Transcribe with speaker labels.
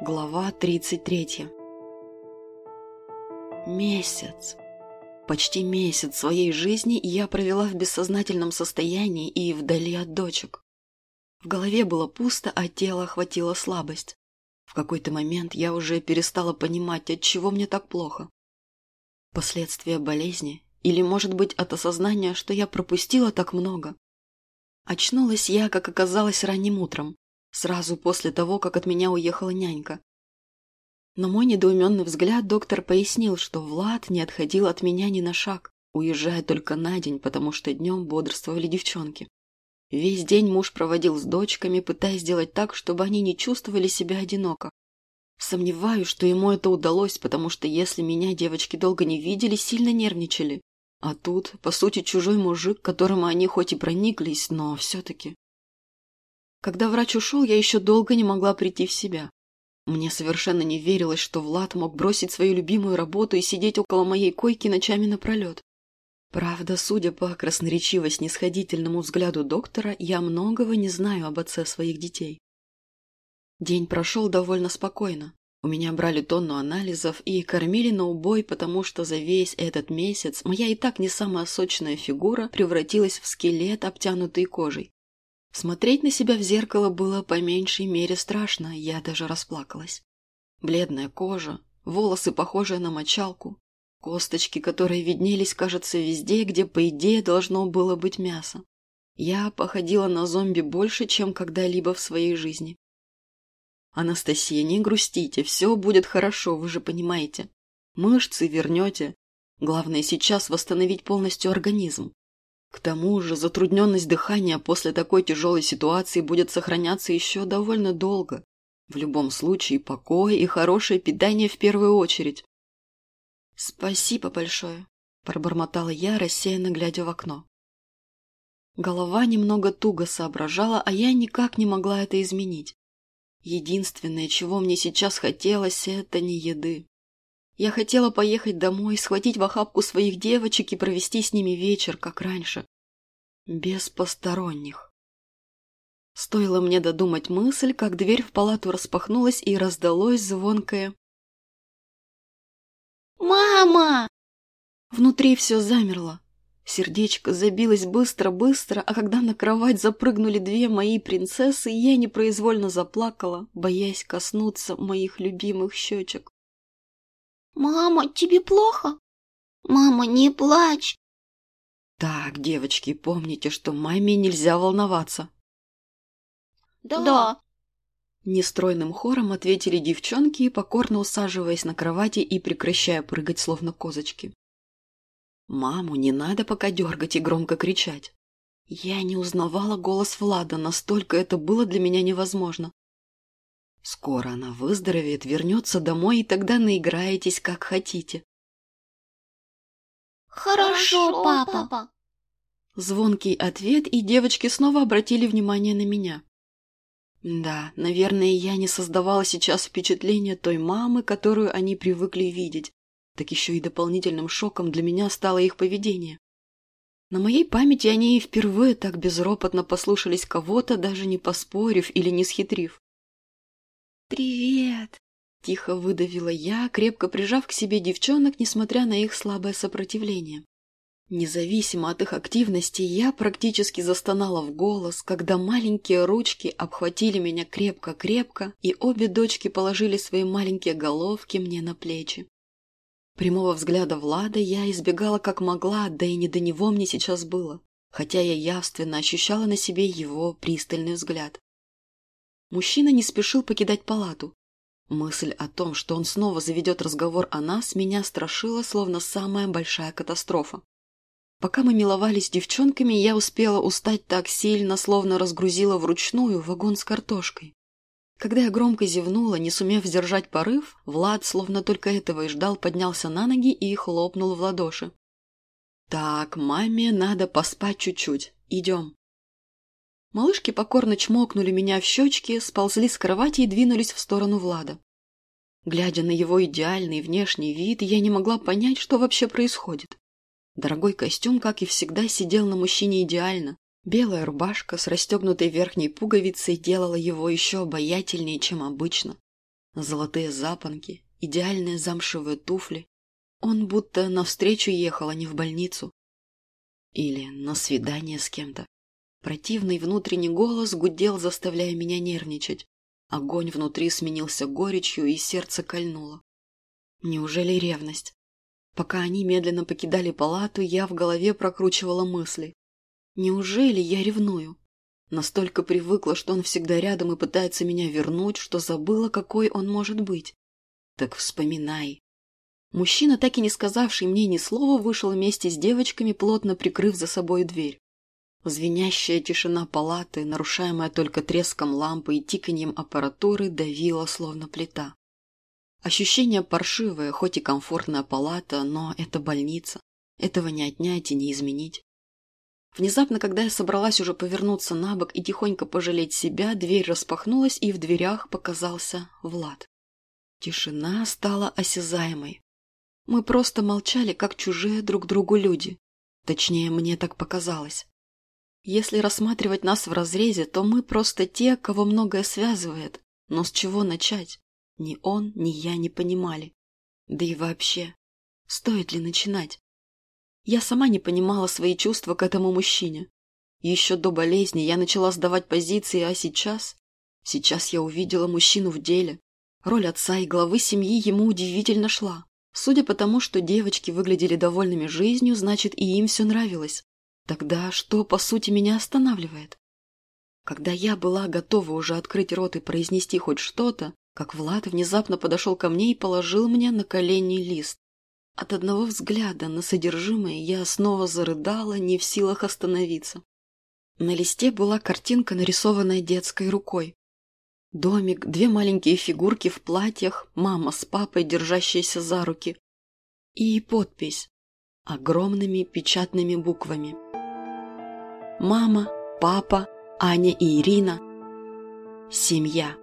Speaker 1: Глава 33 Месяц. Почти месяц своей жизни я провела в бессознательном состоянии и вдали от дочек. В голове было пусто, а тело охватила слабость. В какой-то момент я уже перестала понимать, от чего мне так плохо. Последствия болезни или, может быть, от осознания, что я пропустила так много. Очнулась я, как оказалось, ранним утром, сразу после того, как от меня уехала нянька. На мой недоуменный взгляд доктор пояснил, что Влад не отходил от меня ни на шаг, уезжая только на день, потому что днем бодрствовали девчонки. Весь день муж проводил с дочками, пытаясь сделать так, чтобы они не чувствовали себя одиноко. Сомневаюсь, что ему это удалось, потому что если меня девочки долго не видели, сильно нервничали. А тут, по сути, чужой мужик, которому они хоть и прониклись, но все-таки... Когда врач ушел, я еще долго не могла прийти в себя. Мне совершенно не верилось, что Влад мог бросить свою любимую работу и сидеть около моей койки ночами напролет. Правда, судя по красноречиво-снисходительному взгляду доктора, я многого не знаю об отце своих детей. День прошел довольно спокойно. У меня брали тонну анализов и кормили на убой, потому что за весь этот месяц моя и так не самая сочная фигура превратилась в скелет, обтянутый кожей. Смотреть на себя в зеркало было по меньшей мере страшно, я даже расплакалась. Бледная кожа, волосы, похожие на мочалку, косточки, которые виднелись, кажется, везде, где, по идее, должно было быть мясо. Я походила на зомби больше, чем когда-либо в своей жизни. «Анастасия, не грустите, все будет хорошо, вы же понимаете. Мышцы вернете. Главное сейчас восстановить полностью организм. К тому же затрудненность дыхания после такой тяжелой ситуации будет сохраняться еще довольно долго. В любом случае, покой и хорошее питание в первую очередь. «Спасибо большое», – пробормотала я, рассеянно глядя в окно. Голова немного туго соображала, а я никак не могла это изменить. Единственное, чего мне сейчас хотелось, это не еды. Я хотела поехать домой, схватить в охапку своих девочек и провести с ними вечер, как раньше. Без посторонних. Стоило мне додумать мысль, как дверь в палату распахнулась и раздалось звонкое
Speaker 2: «Мама!»
Speaker 1: Внутри все замерло. Сердечко забилось быстро-быстро, а когда на кровать запрыгнули две мои принцессы, я непроизвольно заплакала, боясь коснуться моих любимых щечек.
Speaker 2: «Мама, тебе плохо? Мама, не плачь!»
Speaker 1: «Так, девочки, помните, что маме нельзя волноваться».
Speaker 2: «Да». да.
Speaker 1: Нестройным хором ответили девчонки, покорно усаживаясь на кровати и прекращая прыгать, словно козочки. Маму не надо пока дергать и громко кричать. Я не узнавала голос Влада, настолько это было для меня невозможно. Скоро она выздоровеет, вернется домой, и тогда наиграетесь, как хотите.
Speaker 2: «Хорошо, папа!»
Speaker 1: Звонкий ответ, и девочки снова обратили внимание на меня. Да, наверное, я не создавала сейчас впечатление той мамы, которую они привыкли видеть. Так еще и дополнительным шоком для меня стало их поведение. На моей памяти они и впервые так безропотно послушались кого-то, даже не поспорив или не схитрив. «Привет!» – тихо выдавила я, крепко прижав к себе девчонок, несмотря на их слабое сопротивление. Независимо от их активности, я практически застонала в голос, когда маленькие ручки обхватили меня крепко-крепко, и обе дочки положили свои маленькие головки мне на плечи. Прямого взгляда Влада я избегала как могла, да и не до него мне сейчас было, хотя я явственно ощущала на себе его пристальный взгляд. Мужчина не спешил покидать палату. Мысль о том, что он снова заведет разговор о нас, меня страшила, словно самая большая катастрофа. Пока мы миловались девчонками, я успела устать так сильно, словно разгрузила вручную вагон с картошкой. Когда я громко зевнула, не сумев сдержать порыв, Влад, словно только этого и ждал, поднялся на ноги и хлопнул в ладоши. «Так, маме надо поспать чуть-чуть. Идем». Малышки покорно чмокнули меня в щечки, сползли с кровати и двинулись в сторону Влада. Глядя на его идеальный внешний вид, я не могла понять, что вообще происходит. Дорогой костюм, как и всегда, сидел на мужчине идеально. Белая рубашка с расстегнутой верхней пуговицей делала его еще обаятельнее, чем обычно. Золотые запонки, идеальные замшевые туфли. Он будто навстречу ехал, а не в больницу. Или на свидание с кем-то. Противный внутренний голос гудел, заставляя меня нервничать. Огонь внутри сменился горечью, и сердце кольнуло. Неужели ревность? Пока они медленно покидали палату, я в голове прокручивала мысли. Неужели я ревную? Настолько привыкла, что он всегда рядом и пытается меня вернуть, что забыла, какой он может быть. Так вспоминай. Мужчина, так и не сказавший мне ни слова, вышел вместе с девочками, плотно прикрыв за собой дверь. Звенящая тишина палаты, нарушаемая только треском лампы и тиканьем аппаратуры, давила, словно плита. Ощущение паршивое, хоть и комфортная палата, но это больница. Этого не отнять и не изменить. Внезапно, когда я собралась уже повернуться на бок и тихонько пожалеть себя, дверь распахнулась, и в дверях показался Влад. Тишина стала осязаемой. Мы просто молчали, как чужие друг другу люди. Точнее, мне так показалось. Если рассматривать нас в разрезе, то мы просто те, кого многое связывает. Но с чего начать? Ни он, ни я не понимали. Да и вообще, стоит ли начинать? Я сама не понимала свои чувства к этому мужчине. Еще до болезни я начала сдавать позиции, а сейчас... Сейчас я увидела мужчину в деле. Роль отца и главы семьи ему удивительно шла. Судя по тому, что девочки выглядели довольными жизнью, значит, и им все нравилось. Тогда что, по сути, меня останавливает? Когда я была готова уже открыть рот и произнести хоть что-то, как Влад внезапно подошел ко мне и положил мне на колени лист. От одного взгляда на содержимое я снова зарыдала, не в силах остановиться. На листе была картинка, нарисованная детской рукой. Домик, две маленькие фигурки в платьях, мама с папой, держащиеся за руки. И подпись огромными печатными буквами. Мама, папа, Аня и Ирина. Семья.